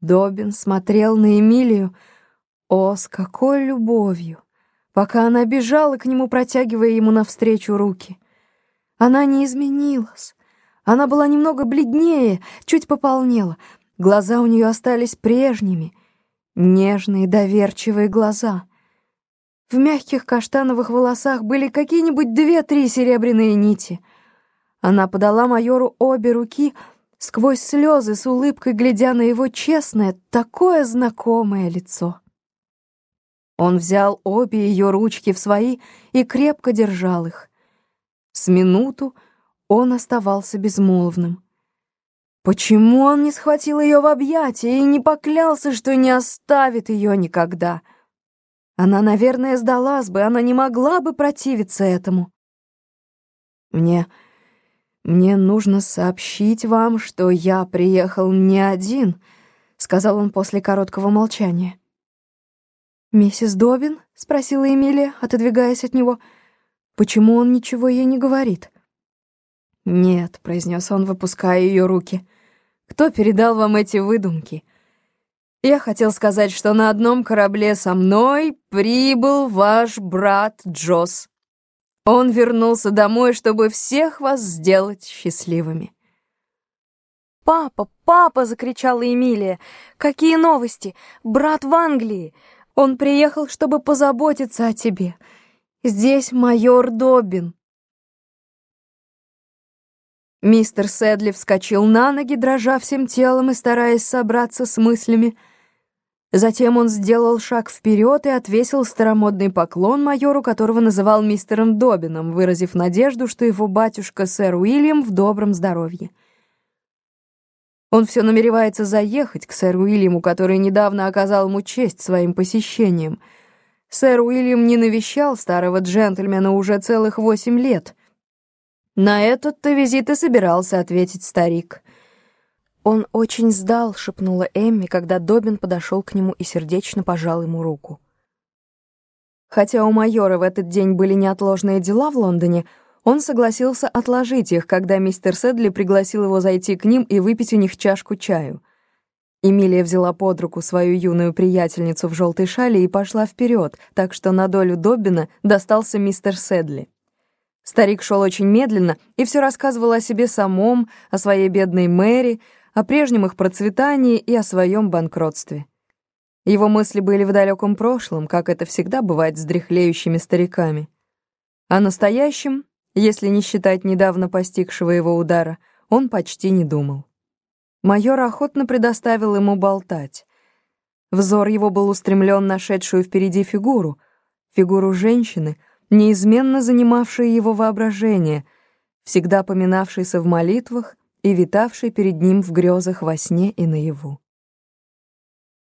Добин смотрел на Эмилию, о, с какой любовью, пока она бежала к нему, протягивая ему навстречу руки. Она не изменилась. Она была немного бледнее, чуть пополнела. Глаза у нее остались прежними, нежные, доверчивые глаза. В мягких каштановых волосах были какие-нибудь две-три серебряные нити. Она подала майору обе руки, сквозь слезы с улыбкой глядя на его честное, такое знакомое лицо. Он взял обе ее ручки в свои и крепко держал их. С минуту он оставался безмолвным. Почему он не схватил ее в объятия и не поклялся, что не оставит ее никогда? — она, наверное, сдалась бы, она не могла бы противиться этому. Мне... мне нужно сообщить вам, что я приехал не один, сказал он после короткого молчания. «Миссис Добин?» — спросила Эмилия, отодвигаясь от него. «Почему он ничего ей не говорит?» «Нет», — произнес он, выпуская ее руки. «Кто передал вам эти выдумки?» Я хотел сказать, что на одном корабле со мной прибыл ваш брат Джос. Он вернулся домой, чтобы всех вас сделать счастливыми. «Папа, папа!» — закричала Эмилия. «Какие новости! Брат в Англии! Он приехал, чтобы позаботиться о тебе. Здесь майор Добин». Мистер Сэдли вскочил на ноги, дрожа всем телом и стараясь собраться с мыслями. Затем он сделал шаг вперед и отвесил старомодный поклон майору, которого называл мистером Добином, выразив надежду, что его батюшка сэр Уильям в добром здоровье. Он все намеревается заехать к сэру Уильяму, который недавно оказал ему честь своим посещением. Сэр Уильям не навещал старого джентльмена уже целых восемь лет — на этот-то визит и собирался ответить старик. «Он очень сдал», — шепнула Эмми, когда Добин подошел к нему и сердечно пожал ему руку. Хотя у майора в этот день были неотложные дела в Лондоне, он согласился отложить их, когда мистер Сэдли пригласил его зайти к ним и выпить у них чашку чаю. Эмилия взяла под руку свою юную приятельницу в желтой шале и пошла вперед, так что на долю Доббина достался мистер Сэдли. Старик шел очень медленно и все рассказывал о себе самом, о своей бедной Мэри, о прежнем их процветании и о своем банкротстве. Его мысли были в далеком прошлом, как это всегда бывает с дряхлеющими стариками. О настоящем, если не считать недавно постигшего его удара, он почти не думал. Майор охотно предоставил ему болтать. Взор его был устремлен на шедшую впереди фигуру, фигуру женщины — неизменно занимавший его воображение, всегда поминавшийся в молитвах и витавший перед ним в грезах во сне и наяву.